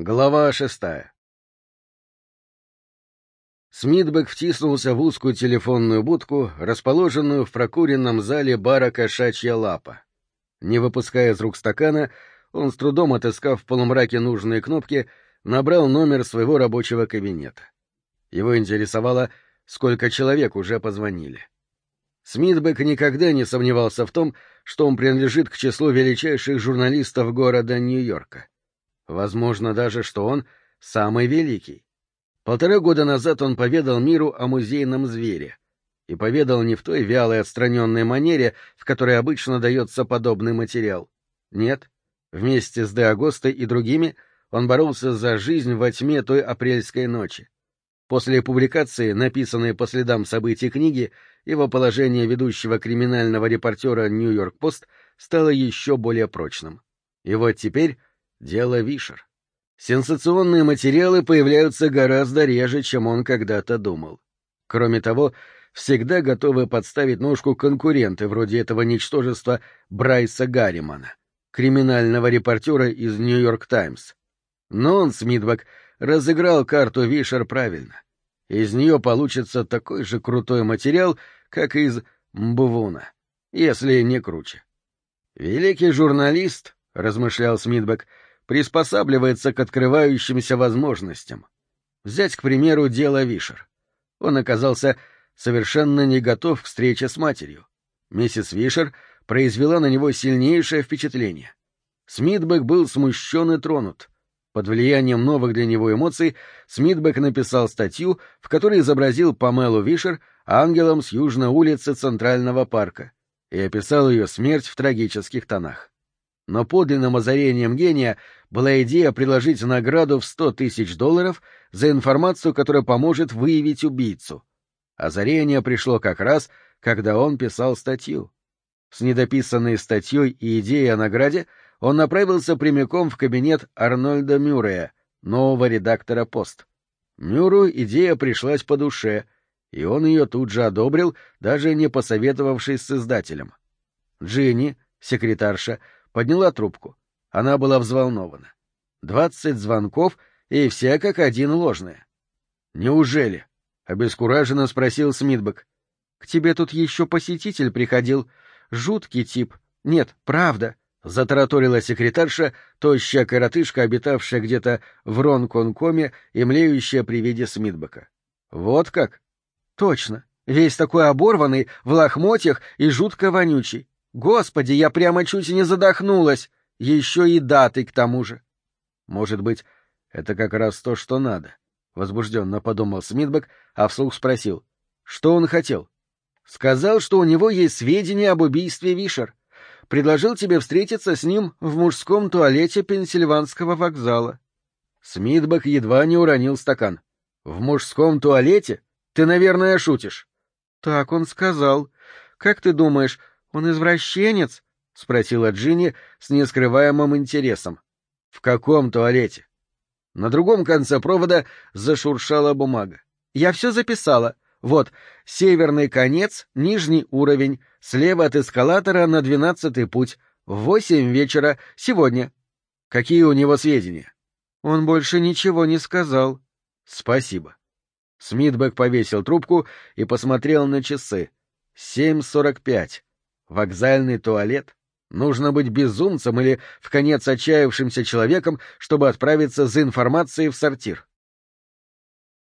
Глава шестая Смитбек втиснулся в узкую телефонную будку, расположенную в прокуренном зале бара «Кошачья лапа». Не выпуская из рук стакана, он с трудом отыскав в полумраке нужные кнопки, набрал номер своего рабочего кабинета. Его интересовало, сколько человек уже позвонили. Смитбек никогда не сомневался в том, что он принадлежит к числу величайших журналистов города Нью-Йорка. Возможно даже, что он самый великий. Полтора года назад он поведал миру о музейном звере. И поведал не в той вялой отстраненной манере, в которой обычно дается подобный материал. Нет, вместе с Де Агостой и другими он боролся за жизнь во тьме той апрельской ночи. После публикации, написанной по следам событий книги, его положение ведущего криминального репортера «Нью-Йорк-Пост» стало еще более прочным. И вот теперь Дело Вишер. Сенсационные материалы появляются гораздо реже, чем он когда-то думал. Кроме того, всегда готовы подставить ножку конкуренты вроде этого ничтожества Брайса Гарримана, криминального репортера из «Нью-Йорк Таймс». Но он, Смитбак, разыграл карту Вишер правильно. Из нее получится такой же крутой материал, как из Мбвуна, если не круче. «Великий журналист», — размышлял Смитбек, — приспосабливается к открывающимся возможностям. Взять, к примеру, дело Вишер. Он оказался совершенно не готов к встрече с матерью. Миссис Вишер произвела на него сильнейшее впечатление. Смитбек был смущен и тронут. Под влиянием новых для него эмоций Смитбек написал статью, в которой изобразил Памелу Вишер ангелом с южной улицы Центрального парка и описал ее смерть в трагических тонах. Но подлинным озарением гения была идея предложить награду в сто тысяч долларов за информацию, которая поможет выявить убийцу. Озарение пришло как раз, когда он писал статью. С недописанной статьей и идеей о награде он направился прямиком в кабинет Арнольда Мюррея, нового редактора «Пост». Мюру идея пришлась по душе, и он ее тут же одобрил, даже не посоветовавшись с издателем. Джинни, секретарша, подняла трубку. Она была взволнована. Двадцать звонков, и все как один ложные. «Неужели?» — обескураженно спросил Смитбек. «К тебе тут еще посетитель приходил. Жуткий тип. Нет, правда», — затараторила секретарша, тощая коротышка, обитавшая где-то в Ронконкоме и млеющая при виде Смитбека. «Вот как?» «Точно. Весь такой оборванный, в лохмотьях и жутко вонючий. Господи, я прямо чуть не задохнулась. Еще и даты к тому же. Может быть, это как раз то, что надо. Возбужденно подумал Смитбек, а вслух спросил. Что он хотел? Сказал, что у него есть сведения об убийстве Вишер. Предложил тебе встретиться с ним в мужском туалете Пенсильванского вокзала. Смитбек едва не уронил стакан. В мужском туалете? Ты, наверное, шутишь. Так он сказал. Как ты думаешь, он извращенец? — спросила Джинни с нескрываемым интересом. — В каком туалете? На другом конце провода зашуршала бумага. — Я все записала. Вот, северный конец, нижний уровень, слева от эскалатора на двенадцатый путь, в восемь вечера, сегодня. Какие у него сведения? Он больше ничего не сказал. Спасибо. Смитбек повесил трубку и посмотрел на часы. Семь сорок пять. Вокзальный туалет? Нужно быть безумцем или в конец отчаявшимся человеком, чтобы отправиться за информацией в сортир.